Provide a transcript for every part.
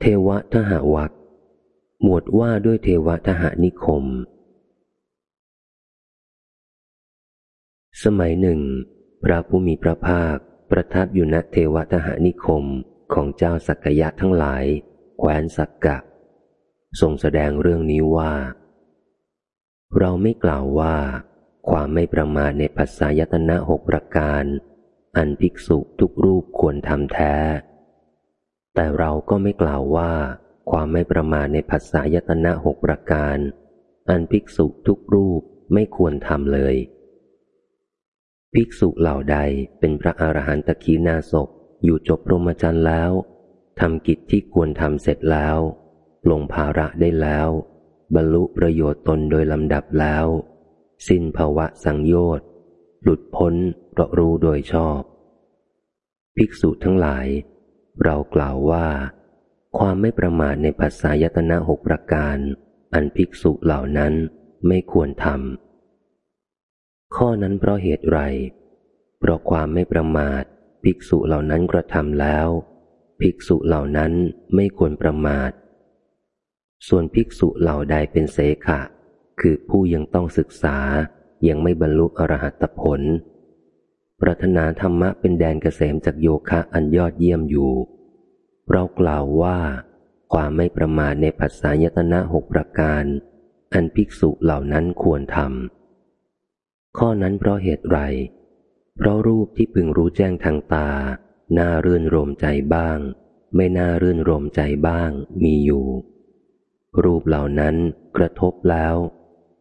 เทวทหวักหมวดว่าด้วยเทวทหานิคม สมัยหนึ่ง พระผู้มีพระภาค ประทับอยู่ณเทวทหานิคมของเจ้าสักยะทั้งหลายแคว้นสักกะ ทรงแสดงเรื่องนี้ว่า เราไม่กล่าวว่า ความไม่ประมาทในภาษายตนะหกประการ อันภิกษุทุกรูปควรทำแท้ แต่เราก็ไม่กล่าวว่า ความไม่ประมาทในภาษายตนะหกประการ อันภิกษุทุกรูปไม่ควรทำเลย ภิกษุเหล่าใดเป็นพระอรหันตขีนาศพอยู่จบรมจันทร์แล้วทำกิจที่ควรทำเสร็จแล้ว ลงภาระได้แล้ว บรรลุประโยชน์ตนโดยลำดับแล้ว สิ้นภาวะสังโยชน์หลุดพ้นเพราะรู้โดยชอบ ภิกษุทั้งหลาย เรากล่าวว่า ความไม่ประมาทในภาษายตนะหกประการ อันภิกษุเหล่านั้นไม่ควรทำข้อนั้นเพราะเหตุไร เพราะความไม่ประมาท ภิกษุเหล่านั้นกระทำแล้ว ภิกษุเหล่านั้นไม่ควรประมาท ส่วนภิกษุเหล่าใดเป็นเสขะ คือผู้ยังต้องศึกษายังไม่บรรลุอรหัตผล ปรารถนาธรรมะเป็นแดนเกษมจากโยคะอันยอดเยี่ยมอยู่ เรากล่าวว่า ความไม่ประมาทในภาษายตนะหกประการ อันภิกษุเหล่านั้นควรทำข้อนั้นเพราะเหตุไร เพราะรูปที่พึงรู้แจ้งทางตา น่ารื่นรมใจบ้าง ไม่น่ารื่นรมใจบ้างมีอยู่ รูปเหล่านั้นกระทบแล้ว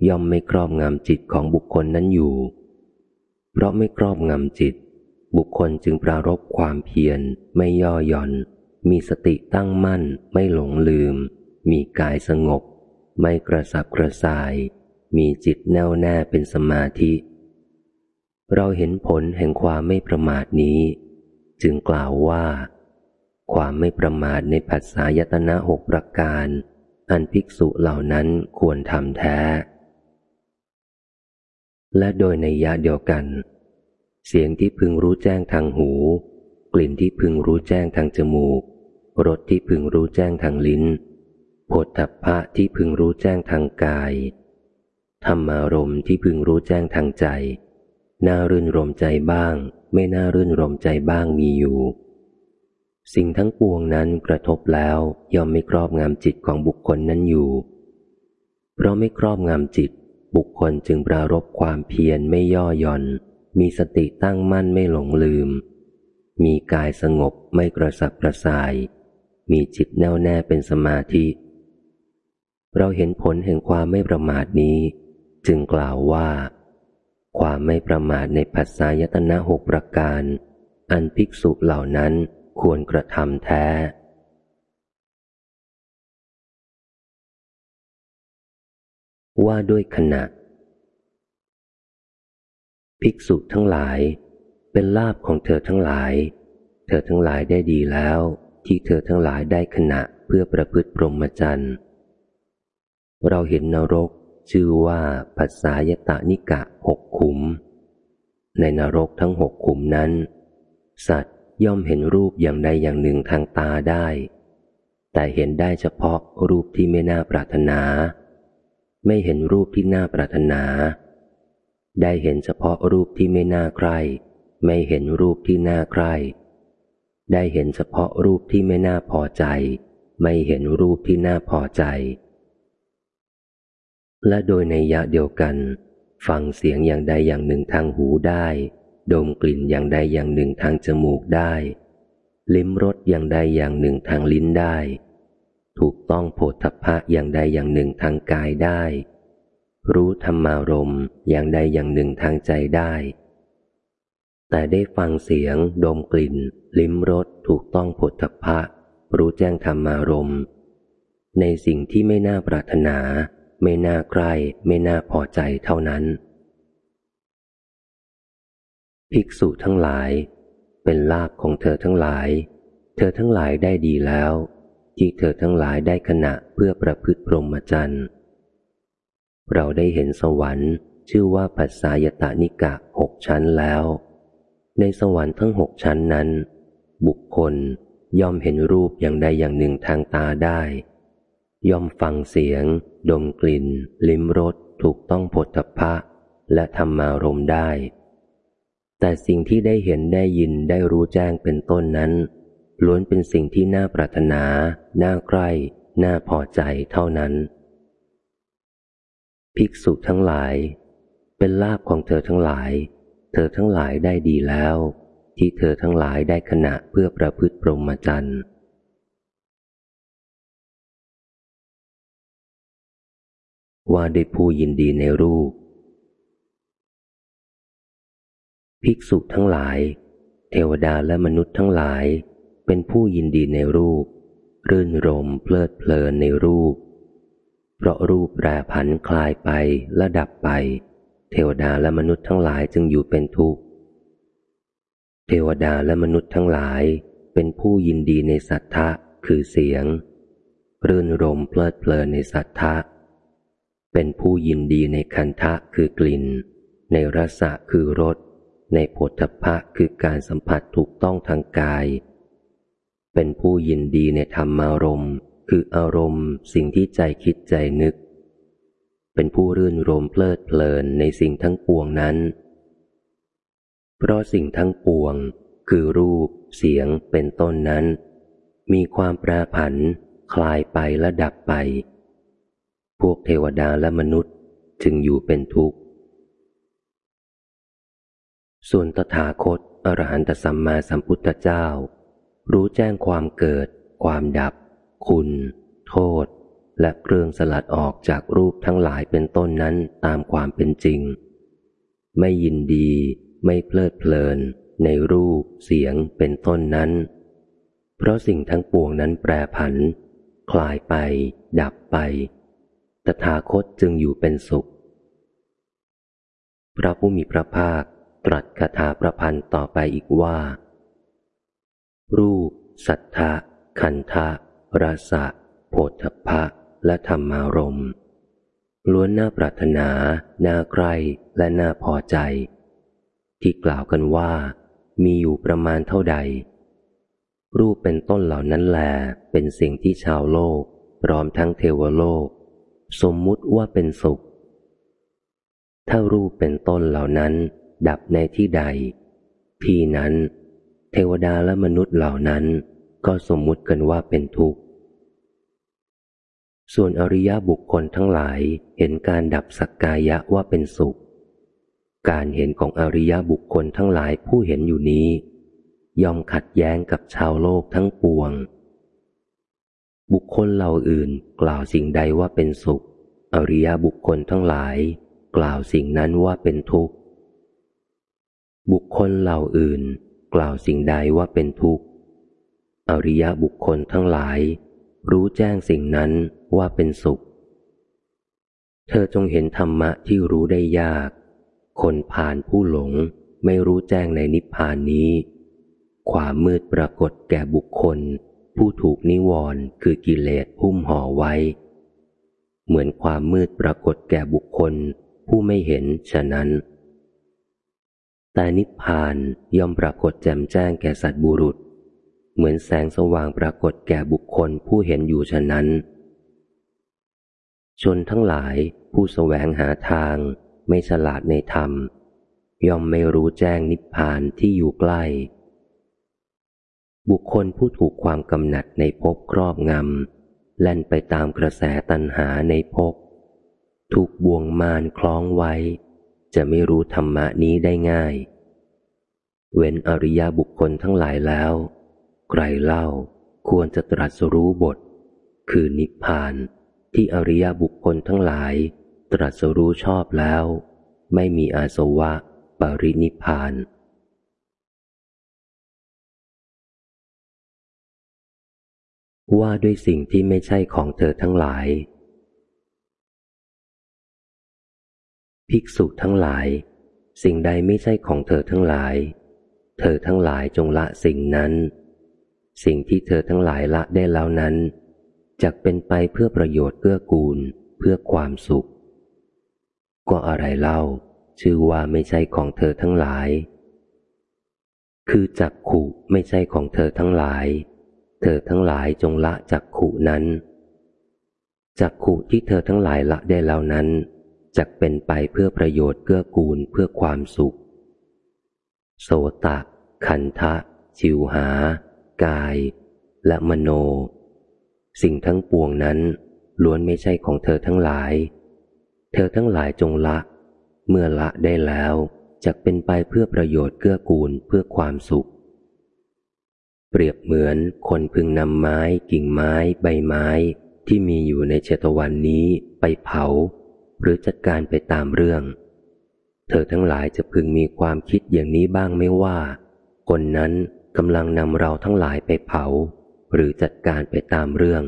ย่อมไม่ครอบงำจิตของบุคคลนั้นอยู่ เพราะไม่ครอบงำจิต บุคคลจึงปรารบความเพียร ไม่ย่อหย่อน มีสติตั้งมั่น ไม่หลงลืม มีกายสงบ ไม่กระสับกระส่าย มีจิตแน่วแน่เป็นสมาธิ เราเห็นผลแห่งความไม่ประมาทนี้ จึงกล่าวว่า ความไม่ประมาทในภาษายตนะหกประการ อันภิกษุเหล่านั้นควรทำแท้ และโดยในยะเดียวกัน เสียงที่พึงรู้แจ้งทางหู กลิ่นที่พึงรู้แจ้งทางจมูกรสที่พึงรู้แจ้งทางลิ้นโผฏฐัพพะที่พึงรู้แจ้งทางกาย ธรรมารมที่พึงรู้แจ้งทางใจ น่ารื่นรมใจบ้าง ไม่น่ารื่นรมใจบ้างมีอยู่ สิ่งทั้งปวงนั้นกระทบแล้วย่อมไม่ครอบงำจิตของบุคคลนั้นอยู่ เพราะไม่ครอบงำจิต บุคคลจึงปรารบความเพียรไม่ย่อหย่อน มีสติตั้งมั่นไม่หลงลืม มีกายสงบไม่กระสับกระส่าย มีจิตแน่วแน่เป็นสมาธิ เราเห็นผลแห่งความไม่ประมาทนี้ จึงกล่าวว่า ความไม่ประมาทในภาษายตนะหกประการ อันภิกษุเหล่านั้นควรกระทำแท้ ว่าด้วยขณะ ภิกษุทั้งหลาย เป็นลาบของเธอทั้งหลาย เธอทั้งหลายได้ดีแล้ว ที่เธอทั้งหลายได้ขณะเพื่อประพฤติพรหมจรรย์เราเห็นนรกชื่อว่าภาษายตานิกะหกขุม ในนรกทั้งหกขุมนั้น สัตว์ย่อมเห็นรูปอย่างใดอย่างหนึ่งทางตาได้ แต่เห็นได้เฉพาะรูปที่ไม่น่าปรารถนา ไม่เห็นรูปที่น่าปรารถนา ได้เห็นเฉพาะรูปที่ไม่น่าใคร ไม่เห็นรูปที่น่าใคร ได้เห็นเฉพาะรูปที่ไม่น่าพอใจ ไม่เห็นรูปที่น่าพอใจ และโดยในยะเดียวกัน ฟังเสียงอย่างใดอย่างหนึ่งทางหูได้ ดมกลิ่นอย่างใดอย่างหนึ่งทางจมูกได้ ลิ้มรสอย่างใดอย่างหนึ่งทางลิ้นได้ ถูกต้องโผฏฐพะอย่างใดอย่างหนึ่งทางกายได้ รู้ธรรมารมอย่างใดอย่างหนึ่งทางใจได้ แต่ได้ฟังเสียง ดมกลิ่น ลิ้มรสถูกต้องโผฏฐัพพะ รู้แจ้งธรรมารมในสิ่งที่ไม่น่าปรารถนา ไม่น่าใกล้ ไม่น่าพอใจเท่านั้น ภิกษุทั้งหลาย เป็นลาภของเธอทั้งหลาย เธอทั้งหลายได้ดีแล้ว ที่เธอทั้งหลายได้ขณะเพื่อประพฤติพรหมจรรย์ เราได้เห็นสวรรค์ชื่อว่าปัสสายตานิกะหกชั้นแล้ว ในสวรรค์ทั้งหกชั้นนั้น บุคคลย่อมเห็นรูปอย่างใดอย่างหนึ่งทางตาได้ ย่อมฟังเสียง ดมกลิ่น ลิ้มรสถูกต้องผลทพะ และธรรมารมได้ แต่สิ่งที่ได้เห็นได้ยินได้รู้แจ้งเป็นต้นนั้น ล้วนเป็นสิ่งที่น่าปรารถนา น่าใกล้ น่าพอใจเท่านั้น ภิกษุทั้งหลาย เป็นลาภของเธอทั้งหลาย เธอทั้งหลายได้ดีแล้ว ที่เธอทั้งหลายได้ขณะเพื่อประพฤติปรมจรรย์ว่าได้ผู้ยินดีในรูป ภิกษุทั้งหลาย เทวดาและมนุษย์ทั้งหลาย เป็นผู้ยินดีในรูป รื่นรมเพลิดเพลินในรูป เพราะรูปแปรผันคลายไปและดับไป เทวดาและมนุษย์ทั้งหลายจึงอยู่เป็นทุกข์ เทวดาและมนุษย์ทั้งหลายเป็นผู้ยินดีในสัทธะคือเสียง รื่นรมเพลิดเพลินในสัทธะ เป็นผู้ยินดีในคันทะคือกลิ่น ในรสะคือรส ในผลทพะคือการสัมผัสถูกต้องทางกาย เป็นผู้ยินดีในธรรมารมณ์ คืออารมณ์ สิ่งที่ใจคิดใจนึก เป็นผู้รื่นรมเพลิดเพลินในสิ่งทั้งปวงนั้น เพราะสิ่งทั้งปวง คือรูป เสียงเป็นต้นนั้น มีความแปรผัน คลายไปและดับไป พวกเทวดาและมนุษย์จึงอยู่เป็นทุกข์ ส่วนตถาคตอรหันตสัมมาสัมพุทธเจ้า รู้แจ้งความเกิด ความดับ คุณ โทษ และเครื่องสลัดออกจากรูปทั้งหลายเป็นต้นนั้นตามความเป็นจริง ไม่ยินดี ไม่เพลิดเพลิน ในรูป เสียงเป็นต้นนั้น เพราะสิ่งทั้งปวงนั้นแปรผัน คลายไป ดับไปตถาคตจึงอยู่เป็นสุข พระผู้มีพระภาคตรัสคาถาประพันธ์ต่อไปอีกว่า รูป สัทธะขันธะรสะโพธพะและธรรมารมล้วนน่าปรารถนา น่าใคร่และน่าพอใจ ที่กล่าวกันว่า มีอยู่ประมาณเท่าใด รูปเป็นต้นเหล่านั้นแล เป็นสิ่งที่ชาวโลก พร้อมทั้งเทวโลก สมมุติว่าเป็นสุข ถ้ารูปเป็นต้นเหล่านั้น ดับในที่ใด ที่นั้น ทวดาและมนุษย์เหล่านั้น ก็สมมุติกันว่าเป็นทุกข์ ส่วนอริยบุคคลทั้งหลายเห็นการดับสักกายะว่าเป็นสุข การเห็นของอริยบุคคลทั้งหลายผู้เห็นอยู่นี้ยอมขัดแย้งกับชาวโลกทั้งปวง บุคคลเหล่าอื่นกล่าวสิ่งใดว่าเป็นสุข อริยบุคคลทั้งหลาย กล่าวสิ่งนั้นว่าเป็นทุกข์ บุคคลเหล่าอื่น กล่าวสิ่งใดว่าเป็นทุกข์ อริยบุคคลทั้งหลาย รู้แจ้งสิ่งนั้นว่าเป็นสุข เธอจงเห็นธรรมะที่รู้ได้ยาก คนผ่านผู้หลงไม่รู้แจ้งในนิพพานนี้ ความมืดปรากฏแก่บุคคล ผู้ถูกนิวรณ์คือกิเลสหุ้มห่อไว้ เหมือนความมืดปรากฏแก่บุคคล ผู้ไม่เห็นฉะนั้น แต่นิพพานย่อมปรากฏแจ่มแจ้งแก่สัตว์บุรุษ เหมือนแสงสว่างปรากฏแก่บุคคลผู้เห็นอยู่ฉะนั้น ชนทั้งหลายผู้แสวงหาทาง ไม่ฉลาดในธรรม ย่อมไม่รู้แจ้งนิพพานที่อยู่ใกล้ บุคคลผู้ถูกความกำหนัดในภพครอบงำแล่นไปตามกระแสตัณหาในภพถูกบ่วงมารคล้องไว้ จะไม่รู้ธรรมะนี้ได้ง่าย เว้นอริยบุคคลทั้งหลายแล้วใครเล่าควรจะตรัสรู้บท คือนิพพานที่อริยบุคคลทั้งหลาย ตรัสรู้ชอบแล้ว ไม่มีอาสวะปรินิพพาน ว่าด้วยสิ่งที่ไม่ใช่ของเธอทั้งหลาย ภิกษุทั้งหลาย สิ่งใดไม่ใช่ของเธอทั้งหลาย เธอทั้งหลายจงละสิ่งนั้น สิ่งที่เธอทั้งหลายละได้แล้วนั้นจะเป็นไปเพื่อประโยชน์เพื่อกูล เพื่อความสุข ก็อะไรเล่า ชื่อว่าไม่ใช่ของเธอทั้งหลาย คือจักขู่ไม่ใช่ของเธอทั้งหลาย เธอทั้งหลายจงละจักขุนั้นจักขุที่เธอทั้งหลายละได้แล้วนั้น จะเป็นไปเพื่อประโยชน์เกื้อกูลเพื่อความสุข โสตะ ขันทะจิวหา กาย และมโน สิ่งทั้งปวงนั้นล้วนไม่ใช่ของเธอทั้งหลาย เธอทั้งหลายจงละ เมื่อละได้แล้วจะเป็นไปเพื่อประโยชน์เกื้อกูลเพื่อความสุข เปรียบเหมือนคนพึงนำไม้กิ่งไม้ ใบไม้ที่มีอยู่ในเชตวันนี้ไปเผา หรือจัดการไปตามเรื่อง เธอทั้งหลายจะพึงมีความคิดอย่างนี้บ้างไม่ว่า คนนั้นกำลังนำเราทั้งหลายไปเผา หรือจัดการไปตามเรื่อง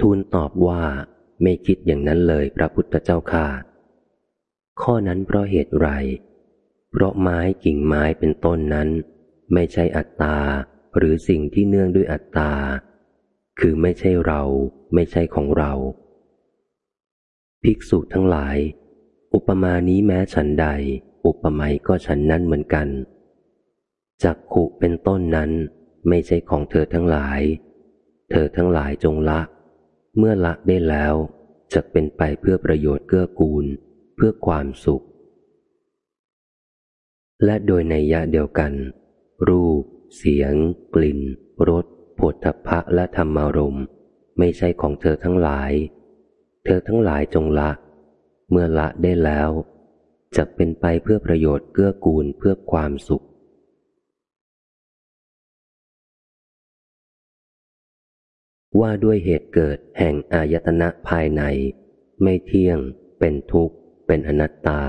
ทูลตอบว่าไม่คิดอย่างนั้นเลยพระพุทธเจ้าค่ะ ข้อนั้นเพราะเหตุไร เพราะไม้กิ่งไม้เป็นต้นนั้น ไม่ใช่อัตตา หรือสิ่งที่เนื่องด้วยอัตตา คือไม่ใช่เรา ไม่ใช่ของเรา ภิกษุทั้งหลาย อุปมานี้แม้ฉันใด อุปไมยก็ฉันนั้นเหมือนกัน จักขุเป็นต้นนั้นไม่ใช่ของเธอทั้งหลาย เธอทั้งหลายจงละ เมื่อละได้แล้วจะเป็นไปเพื่อประโยชน์เกื้อกูล เพื่อความสุข และโดยในยะเดียวกัน รูป เสียง กลิ่นรสผลทพะและธรรมารมณ์ไม่ใช่ของเธอทั้งหลาย เธอทั้งหลายจงละ เมื่อละได้แล้ว จะเป็นไปเพื่อประโยชน์เกื้อกูลเพื่อความสุข ว่าด้วยเหตุเกิดแห่งอายตนะภายใน ไม่เที่ยง เป็นทุกข์ เป็นอนัตตา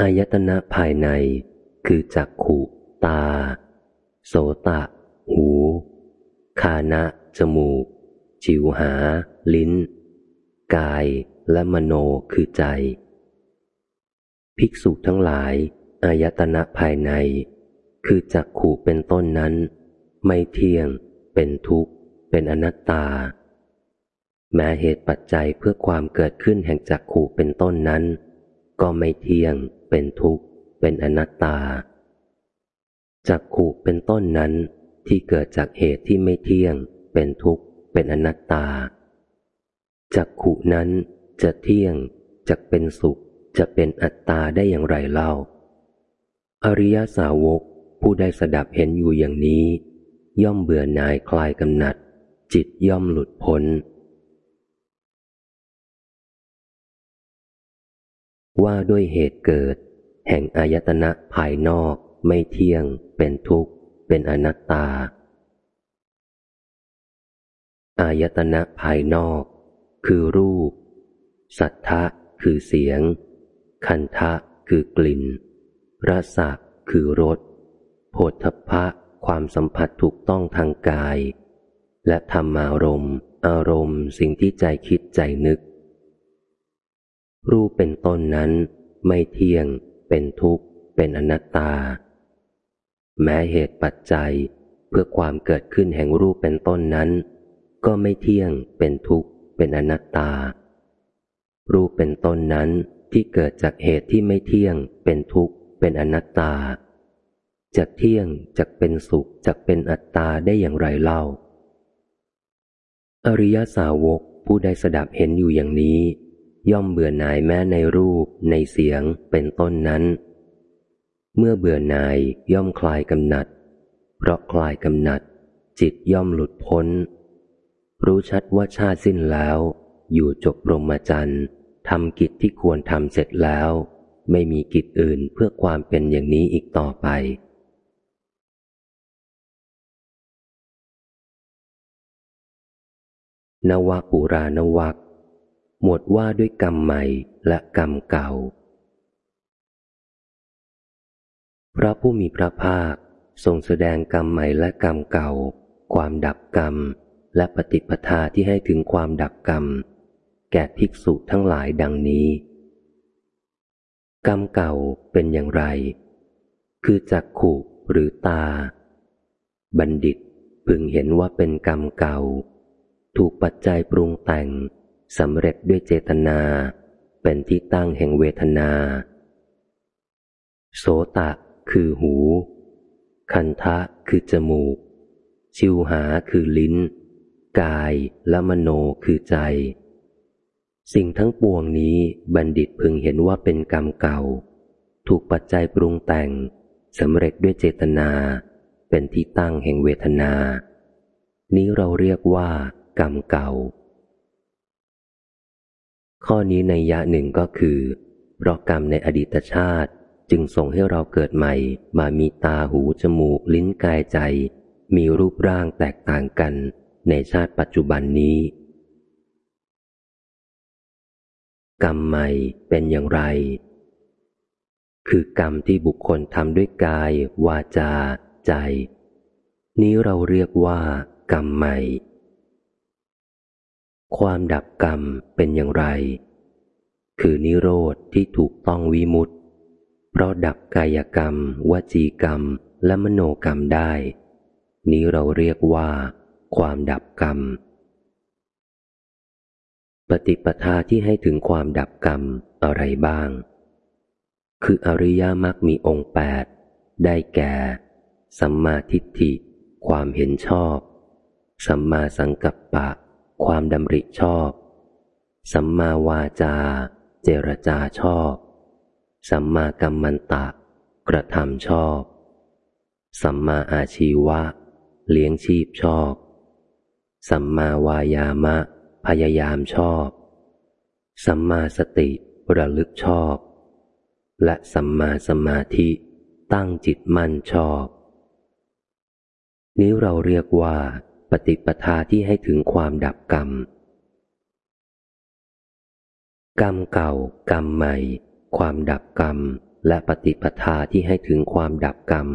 อายตนะภายใน คือจักขุ ตา โสตะ หู คานะ จมูกจิวหา ลิ้น กายและมโนคือใจ ภิกษุทั้งหลาย อายตนะภายใน คือจักขู่เป็นต้นนั้น ไม่เที่ยง เป็นทุกข์ เป็นอนัตตา แม้เหตุปัจจัยเพื่อความเกิดขึ้นแห่งจักขู่เป็นต้นนั้น ก็ไม่เที่ยง เป็นทุกข์ เป็นอนัตตาจักขู่เป็นต้นนั้นที่เกิดจากเหตุที่ไม่เที่ยง เป็นทุกข์ เป็นอนัตตาจักขู่นั้นจะเที่ยงจะเป็นสุข จะเป็นอัตตาได้อย่างไรเล่า อริยสาวกผู้ได้สดับเห็นอยู่อย่างนี้ ย่อมเบื่อหน่ายคลายกำหนัด จิตย่อมหลุดพ้น ว่าด้วยเหตุเกิด แห่งอายตนะภายนอกไม่เที่ยง เป็นทุกข์ เป็นอนัตตา อายตนะภายนอก คือรูป สัทธะ คือเสียง คันทะ คือกลิ่นรสะคือรสโผฏฐะความสัมผัสถูกต้องทางกาย และธรรมารมณ์อารมณ์สิ่งที่ใจคิดใจนึก รูปเป็นต้นนั้น ไม่เที่ยง เป็นทุกข์ เป็นอนัตตา แม้เหตุปัจจัยเพื่อความเกิดขึ้นแห่งรูปเป็นต้นนั้น ก็ไม่เที่ยง เป็นทุกข์ เป็นอนัตตา รูปเป็นต้นนั้นที่เกิดจากเหตุที่ไม่เที่ยง เป็นทุกข์ เป็นอนัตตาจะเที่ยงจะเป็นสุขจะเป็นอัตตาได้อย่างไรเล่า อริยสาวกผู้ได้สดับเห็นอยู่อย่างนี้ ย่อมเบื่อหน่ายแม้ในรูป ในเสียง เป็นต้นนั้น เมื่อเบื่อหน่ายย่อมคลายกำหนัด เพราะคลายกำหนัด จิตย่อมหลุดพ้น รู้ชัดว่าชาติสิ้นแล้ว อยู่จบรมจันทร์ทำกิจที่ควรทำเสร็จแล้ว ไม่มีกิจอื่นเพื่อความเป็นอย่างนี้อีกต่อไป นวปุรานวักหมวดว่าด้วยกรรมใหม่และกรรมเก่า พระผู้มีพระภาคทรงแสดงกรรมใหม่และกรรมเก่า ความดับกรรม และปฏิปทาที่ให้ถึงความดับกรรม แก่ภิกษุทั้งหลายดังนี้ กรรมเก่าเป็นอย่างไร คือจักขู่หรือตา บัณฑิตพึงเห็นว่าเป็นกรรมเก่า ถูกปัจจัยปรุงแต่งสำเร็จด้วยเจตนา เป็นที่ตั้งแห่งเวทนา โสตะคือหู คันทะคือจมูก ชิวหาคือลิ้น กายและมโนคือใจ สิ่งทั้งปวงนี้บัณฑิตพึงเห็นว่าเป็นกรรมเก่า ถูกปัจจัยปรุงแต่งสำเร็จด้วยเจตนา เป็นที่ตั้งแห่งเวทนา นี้เราเรียกว่า กรรมเก่า ข้อนี้ในยะหนึ่งก็คือ เพราะกรรมในอดีตชาติจึงส่งให้เราเกิดใหม่มามีตาหูจมูกลิ้นกายใจ มีรูปร่างแตกต่างกัน ในชาติปัจจุบันนี้ กรรมใหม่เป็นอย่างไร คือกรรมที่บุคคลทำด้วยกาย วาจา ใจ นี้เราเรียกว่า กรรมใหม่ ความดับกรรมเป็นอย่างไร คือนิโรธที่ถูกต้องวิมุตติ เพราะดับกายกรรม วจีกรรมและมโนกรรมได้ นี้เราเรียกว่า ความดับกรรม ปฏิปทาที่ให้ถึงความดับกรรมอะไรบ้าง คืออริยมรรคมีองค์แปดได้แก่ สัมมาทิฏฐิ ความเห็นชอบ สัมมาสังกัปปะ ความดำริชอบ สัมมาวาจา เจรจาชอบ สัมมากัมมันตะ กระทำชอบ สัมมาอาชีวะ เลี้ยงชีพชอบ สัมมาวายามะ พยายามชอบ สัมมาสติระลึกชอบ และสัมมาสมาธิตั้งจิตมั่นชอบ นี้เราเรียกว่า ปฏิปทาที่ให้ถึงความดับกรรม กรรมเก่ากรรมใหม่ ความดับกรรม และปฏิปทาที่ให้ถึงความดับกรรม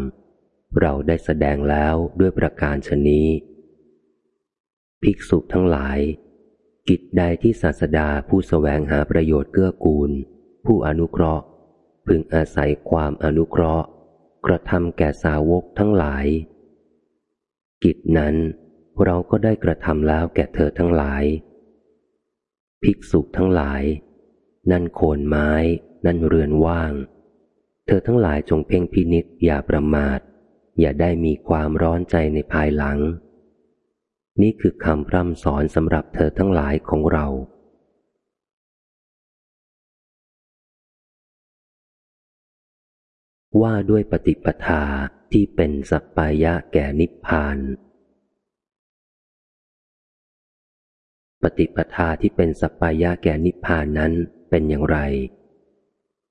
เราได้แสดงแล้วด้วยประการชนี้ ภิกษุทั้งหลาย กิจใดที่ศาสดาผู้สแสวงหาประโยชน์เกื้อกูล ผู้อนุเคราะห์ พึงอาศัยความอนุเคราะห์ กระทำแก่สาวกทั้งหลาย กิจนั้นเราก็ได้กระทำแล้วแก่เธอทั้งหลาย ภิกษุทั้งหลาย นั่นโคนไม้ นั่นเรือนว่าง เธอทั้งหลายจงเพ่งพินิษอย่าประมาท อย่าได้มีความร้อนใจในภายหลัง นี่คือคำพร่ำสอนสำหรับเธอทั้งหลายของเรา ว่าด้วยปฏิปทาที่เป็นสัปปายะแก่นิพพาน ปฏิปทาที่เป็นสัปปายะแก่นิพพานนั้นเป็นอย่างไร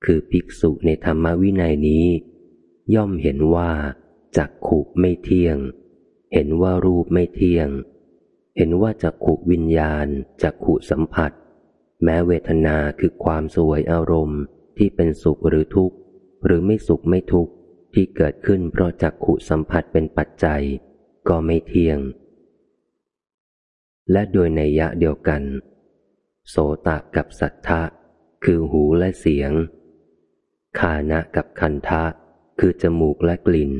คือภิกษุในธรรมวินัยนี้ ย่อมเห็นว่าจักขุไม่เที่ยง เห็นว่ารูปไม่เที่ยง เห็นว่าจักขุวิญญาณจักขุสัมผัส แม้เวทนาคือความสวยอารมณ์ที่เป็นสุขหรือทุกข์ หรือไม่สุขไม่ทุกข์ ที่เกิดขึ้นเพราะจักขุสัมผัสเป็นปัจจัย ก็ไม่เที่ยง และโดยในยะเดียวกัน โสตกับสัทธะ คือหูและเสียงคานะกับคันทะ คือจมูกและกลิ่น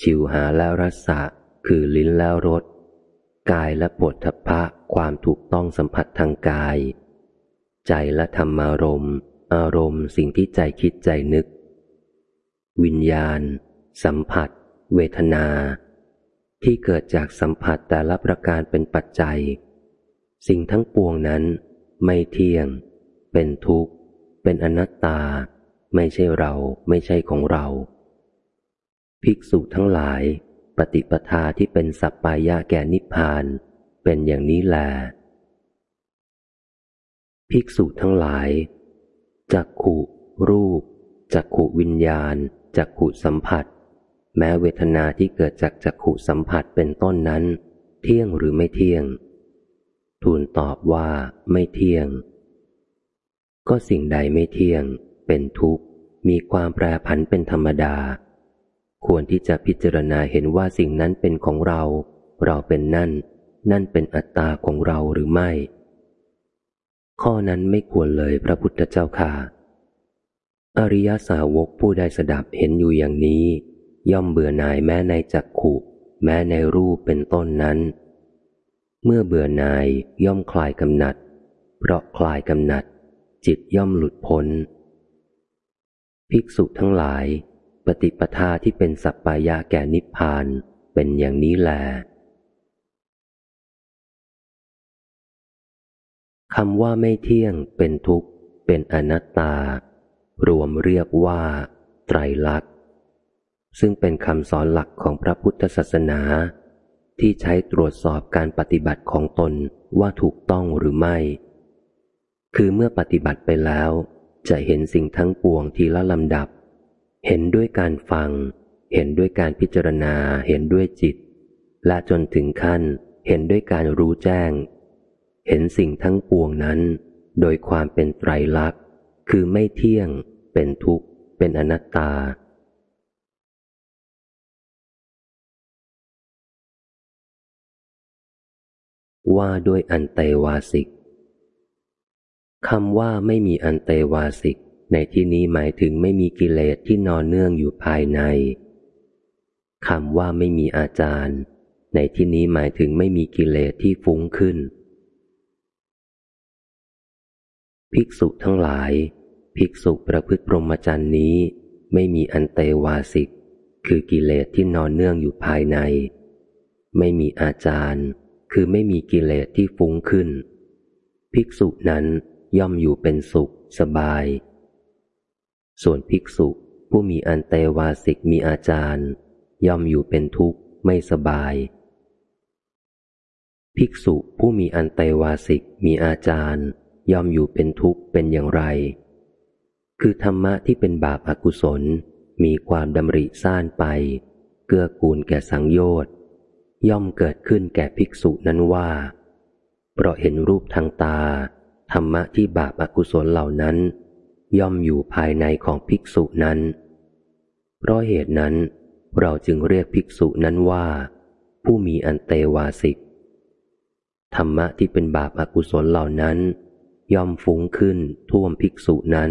ชิวหาและรสะคือลิ้นแล้วรส กายและปวดทพะความถูกต้องสัมผัสทางกาย ใจและธรรมารมณ์อารมณ์สิ่งที่ใจคิดใจนึก วิญญาณ สัมผัส เวทนา ที่เกิดจากสัมผัสแต่ละประการเป็นปัจจัย สิ่งทั้งปวงนั้น ไม่เที่ยง เป็นทุกข์ เป็นอนัตตา ไม่ใช่เราไม่ใช่ของเรา ภิกษุทั้งหลาย ปฏิปทาที่เป็นสัปปายะแก่นิพพาน เป็นอย่างนี้แล ภิกษุทั้งหลาย จักขุ รูป จักขุวิญญาณ จักขุสัมผัส แม้เวทนาที่เกิดจากจักขุสัมผัสเป็นต้นนั้น เที่ยงหรือไม่เที่ยง ทูลตอบว่าไม่เที่ยง ก็สิ่งใดไม่เที่ยง เป็นทุกข์ มีความแปรผันเป็นธรรมดา ควรที่จะพิจารณาเห็นว่าสิ่งนั้นเป็นของเรา เราเป็นนั่น นั่นเป็นอัตตาของเราหรือไม่ ข้อนั้นไม่ควรเลยพระพุทธเจ้าค่ะ อริยสาวกผู้ใดสดับเห็นอยู่อย่างนี้ ย่อมเบื่อหน่ายแม้ในจักขุแม้ในรูปเป็นต้นนั้น เมื่อเบื่อหน่ายย่อมคลายกำหนัด เพราะคลายกำหนัด จิตย่อมหลุดพ้น ภิกษุทั้งหลาย ปฏิปทาที่เป็นสัปปายะแก่นิพพานเป็นอย่างนี้แลคำว่าไม่เที่ยงเป็นทุกข์ เป็นอนัตตา รวมเรียกว่า ไตรลักษณ์ ซึ่งเป็นคำสอนหลักของพระพุทธศาสนา ที่ใช้ตรวจสอบการปฏิบัติของตนว่าถูกต้องหรือไม่ คือเมื่อปฏิบัติไปแล้ว จะเห็นสิ่งทั้งปวงทีละลำดับ เห็นด้วยการฟัง เห็นด้วยการพิจารณา เห็นด้วยจิต และจนถึงขั้น เห็นด้วยการรู้แจ้ง เห็นสิ่งทั้งปวงนั้น โดยความเป็นไตรลักษณ์ คือไม่เที่ยง เป็นทุกข์ เป็นอนัตตา ว่าด้วยอันเตวาสิกคำว่าไม่มีอันเตวาสิก ในที่นี้หมายถึงไม่มีกิเลสที่นอนเนื่องอยู่ภายในคำว่าไม่มีอาจารย์ ในที่นี้หมายถึงไม่มีกิเลสที่ฟุ้งขึ้น ภิกษุทั้งหลาย ภิกษุประพฤติพรหมจรรย์นี้ ไม่มีอันเตวาสิก คือกิเลสที่นอนเนื่องอยู่ภายใน ไม่มีอาจารย์ คือไม่มีกิเลสที่ฟุ้งขึ้น ภิกษุนั้นย่อมอยู่เป็นสุข สบาย ส่วนภิกษุผู้มีอันเตวาสิกมีอาจารย์ ย่อมอยู่เป็นทุกข์ไม่สบาย ภิกษุผู้มีอันเตวาสิกมีอาจารย์ ย่อมอยู่เป็นทุกข์เป็นอย่างไร คือธรรมะที่เป็นบาปอากุศลมีความดำริซ่านไป เกื้อกูลแก่สังโยชน์ย่อมเกิดขึ้นแก่ภิกษุนั้นว่า เพราะเห็นรูปทางตา ธรรมะที่บาปอากุศลเหล่านั้น ย่อมอยู่ภายในของภิกษุนั้น เพราะเหตุนั้น เราจึงเรียกภิกษุนั้นว่า ผู้มีอันเตวาสิก ธรรมะที่เป็นบาปอากุศลเหล่านั้น ย่อมฟุ้งขึ้นท่วมภิกษุนั้น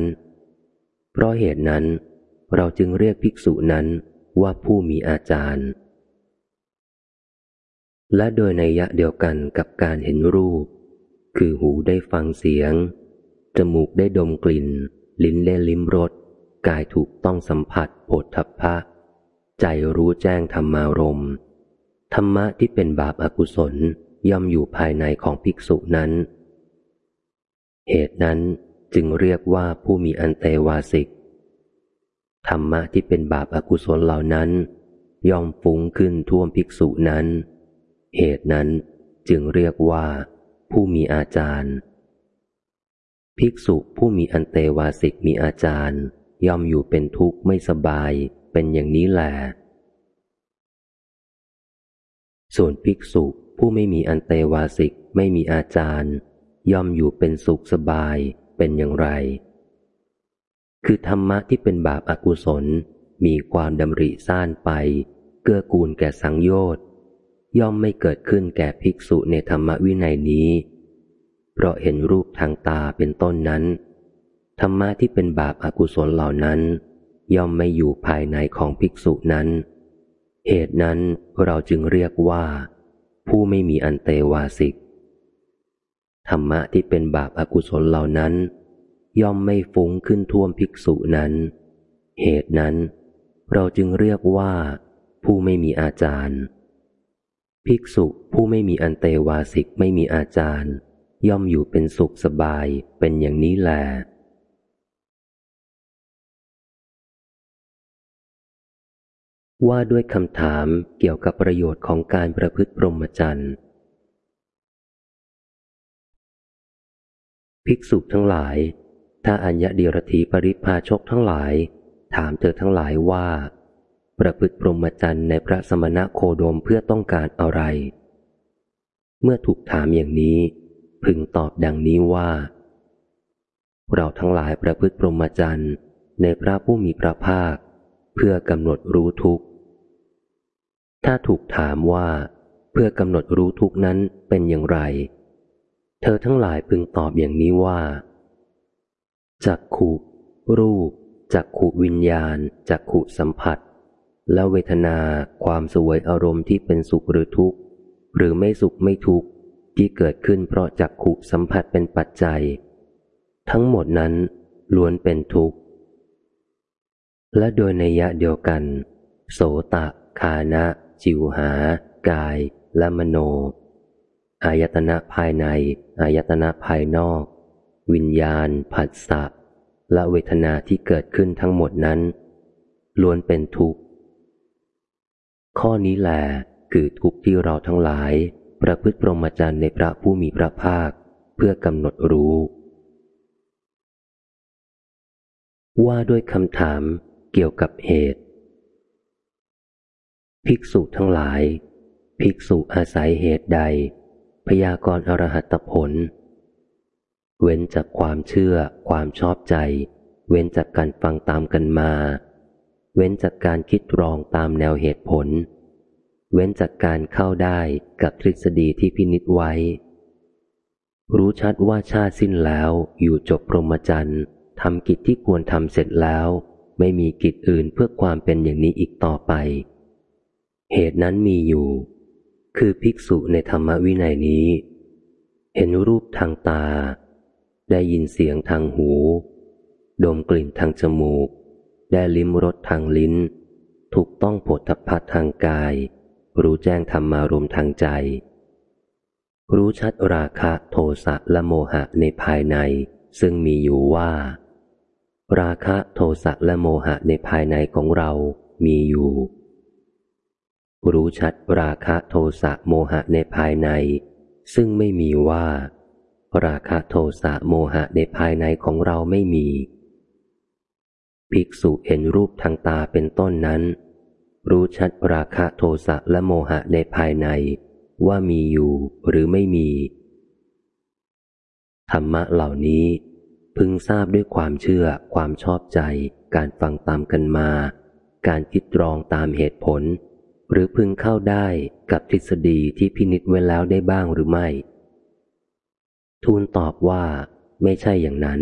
เพราะเหตุนั้น เราจึงเรียกภิกษุนั้นว่าผู้มีอาจารย์ และโดยในยะเดียวกันกับการเห็นรูป คือหูได้ฟังเสียง จมูกได้ดมกลิ่น ลิ้นได้ลิ้มรสกายถูกต้องสัมผัสโผฏฐัพพะ ใจรู้แจ้งธรรมารมธรรมะที่เป็นบาปอากุศลย่อมอยู่ภายในของภิกษุนั้น เหตุนั้นจึงเรียกว่าผู้มีอันเตวาสิก ธรรมะที่เป็นบาปอากุศลเหล่านั้น ย่อมฟุ้งขึ้นท่วมภิกษุนั้น เหตุนั้นจึงเรียกว่าผู้มีอาจารย์ ภิกษุผู้มีอันเตวาสิกมีอาจารย์ ย่อมอยู่เป็นทุกข์ไม่สบายเป็นอย่างนี้แหละส่วนภิกษุผู้ไม่มีอันเตวาสิกไม่มีอาจารย์ ย่อมอยู่เป็นสุขสบายเป็นอย่างไร คือธรรมะที่เป็นบาปอากุศล มีความดำริซ่านไป เกื้อกูลแก่สังโยชน์ย่อมไม่เกิดขึ้นแก่ภิกษุในธรรมวินัยนี้ เพราะเห็นรูปทางตาเป็นต้นนั้น ธรรมะที่เป็นบาปอากุศลเหล่านั้น ย่อมไม่อยู่ภายในของภิกษุนั้น เหตุนั้นเราจึงเรียกว่า ผู้ไม่มีอันเตวาสิก ธรรมะที่เป็นบาปอากุศลเหล่านั้น ย่อมไม่ฟุ้งขึ้นท่วมภิกษุนั้น เหตุนั้น เราจึงเรียกว่า ผู้ไม่มีอาจารย์ ภิกษุผู้ไม่มีอันเตวาสิกไม่มีอาจารย์ ย่อมอยู่เป็นสุขสบายเป็นอย่างนี้แลว่าด้วยคำถามเกี่ยวกับประโยชน์ของการประพฤติพรหมจรรย์ ภิกษุทั้งหลาย ถ้าอัญญเดียรถีปริพาชกทั้งหลาย ถามเธอทั้งหลายว่า ประพฤติพรหมจรรย์ในพระสมณะโคดมเพื่อต้องการอะไร เมื่อถูกถามอย่างนี้ พึงตอบดังนี้ว่า เราทั้งหลายประพฤติพรหมจรรย์ในพระผู้มีพระภาค เพื่อกำหนดรู้ทุกข์ ถ้าถูกถามว่า เพื่อกำหนดรู้ทุกข์นั้นเป็นอย่างไร เธอทั้งหลายพึงตอบอย่างนี้ว่า จักขุรูปจักขุวิญญาณจักขุสัมผัส และเวทนาความสวยอารมณ์ที่เป็นสุขหรือทุกข์ หรือไม่สุขไม่ทุกข์ ที่เกิดขึ้นเพราะจักขุสัมผัสเป็นปัจจัย ทั้งหมดนั้นล้วนเป็นทุกข์ และโดยในยะเดียวกัน โสตะคานะ จิวหา กาย และมโน อายตนะภายใน อายตนะภายนอก วิญญาณ ผัสสะ และเวทนาที่เกิดขึ้นทั้งหมดนั้น ล้วนเป็นทุกข์ ข้อนี้แหละคือทุกข์ที่เราทั้งหลาย ประพฤติปรมจรรย์ในพระผู้มีพระภาค เพื่อกำหนดรู้ ว่าด้วยคำถามเกี่ยวกับเหตุ ภิกษุทั้งหลาย ภิกษุอาศัยเหตุใด พยากรณ์อรหัตผล เว้นจากความเชื่อ ความชอบใจ เว้นจากการฟังตามกันมา เว้นจากการคิดรองตามแนวเหตุผล เว้นจากการเข้าได้กับทฤษฎีที่พินิษไว้ รู้ชัดว่าชาติสิ้นแล้วอยู่จบพรหมจรรย์ทำกิจที่ควรทำเสร็จแล้ว ไม่มีกิจอื่นเพื่อความเป็นอย่างนี้อีกต่อไป เหตุนั้นมีอยู่ คือภิกษุในธรรมวินัยนี้ เห็นรูปทางตา ได้ยินเสียงทางหู ดมกลิ่นทางจมูก ได้ลิ้มรสทางลิ้น ถูกต้องผลทพัททางกาย รู้แจ้งธรรมารมทางใจ รู้ชัดราคะโทสะและโมหะในภายใน ซึ่งมีอยู่ว่า ราคะโทสะและโมหะในภายในของเรามีอยู่ รู้ชัดราคะโทสะโมหะในภายใน ซึ่งไม่มีว่า ราคะโทสะโมหะในภายในของเราไม่มี ภิกษุเห็นรูปทางตาเป็นต้นนั้น รู้ชัดราคะโทสะและโมหะในภายใน ว่ามีอยู่หรือไม่มี ธรรมะเหล่านี้พึงทราบด้วยความเชื่อความชอบใจ การฟังตามกันมา การคิดรองตามเหตุผล หรือพึงเข้าได้กับทฤษฎีที่พินิจไว้แล้วได้บ้างหรือไม่ ทูลตอบว่าไม่ใช่อย่างนั้น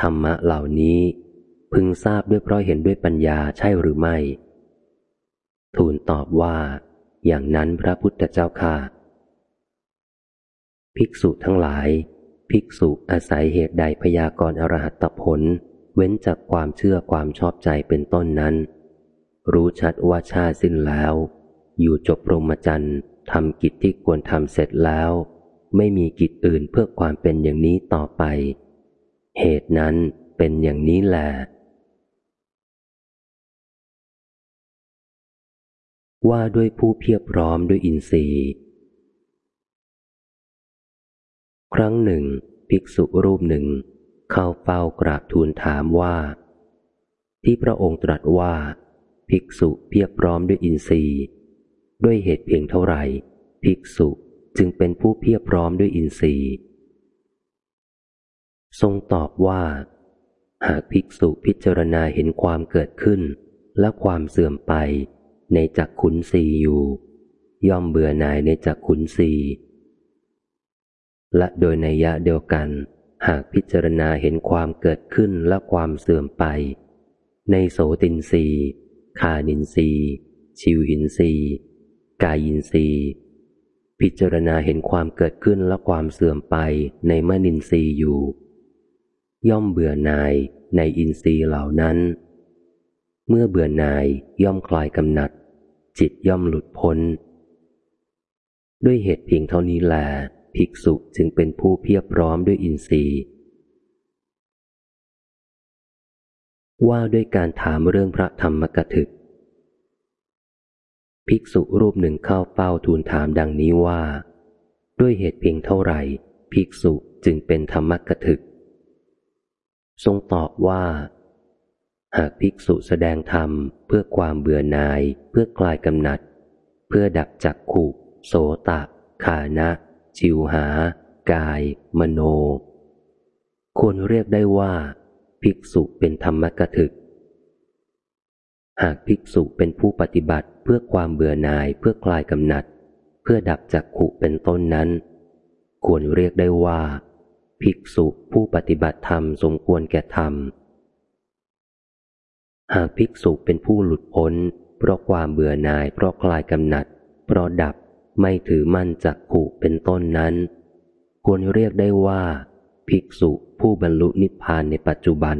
ธรรมะเหล่านี้ พึงทราบด้วยเพราะเห็นด้วยปัญญาใช่หรือไม่ ทูลตอบว่า อย่างนั้นพระพุทธเจ้าค่ะ ภิกษุทั้งหลาย ภิกษุอาศัยเหตุใดพยากรณ์อรหัตผล เว้นจากความเชื่อความชอบใจเป็นต้นนั้น รู้ชัดว่าชาสิ้นแล้ว อยู่จบรมจันทร์ทำกิจที่ควรทำเสร็จแล้ว ไม่มีกิจอื่นเพื่อความเป็นอย่างนี้ต่อไป เหตุนั้นเป็นอย่างนี้แหละ ว่าด้วยผู้เพียบพร้อมด้วยอินทรีย์ ครั้งหนึ่ง ภิกษุรูปหนึ่ง เข้าเฝ้ากราบทูลถามว่า ที่พระองค์ตรัสว่า ภิกษุเพียบพร้อมด้วยอินทรีย์ ด้วยเหตุเพียงเท่าไหร่ ภิกษุจึงเป็นผู้เพียบพร้อมด้วยอินทรีย์ ทรงตอบว่า หากภิกษุพิจารณาเห็นความเกิดขึ้นและความเสื่อมไป ในจักขุนสีอยู่ ย่อมเบื่อหน่ายในจักขุนสีและโดยในยะเดียวกัน หากพิจารณาเห็นความเกิดขึ้นและความเสื่อมไป ในโสตินรีคานินรีชิวหินรีกายินรีพิจารณาเห็นความเกิดขึ้นและความเสื่อมไปในมนินทรีย์อยู่ ย่อมเบื่อหน่ายในอินทรีย์เหล่านั้น เมื่อเบื่อหน่ายย่อมคลายกำหนัด จิตย่อมหลุดพ้น ด้วยเหตุเพียงเท่านี้แหละภิกษุจึงเป็นผู้เพียบพร้อมด้วยอินทรีย์ ว่าด้วยการถามเรื่องพระธรรมกถึก ภิกษุรูปหนึ่งเข้าเฝ้าทูลถามดังนี้ว่า ด้วยเหตุเพียงเท่าไหร่ ภิกษุจึงเป็นธรรมกถึก ทรงตอบว่า หากภิกษุแสดงธรรมเพื่อความเบื่อหน่าย เพื่อคลายกำหนัด เพื่อดับจักขุโสตะขานะ จิวหา กาย มโน ควรเรียกได้ว่า ภิกษุเป็นธรรมกถึก หากภิกษุเป็นผู้ปฏิบัติเพื่อความเบื่อหน่ายเพื่อคลายกำหนัด เพื่อดับจักขุเป็นต้นนั้น ควรเรียกได้ว่า ภิกษุผู้ปฏิบัติธรรมสมควรแก่ธรรม หากภิกษุเป็นผู้หลุดพ้น เพราะความเบื่อหน่ายเพราะคลายกำหนัด เพราะดับไม่ถือมั่นจักขุเป็นต้นนั้น ควรเรียกได้ว่า ภิกษุผู้บรรลุนิพพานในปัจจุบัน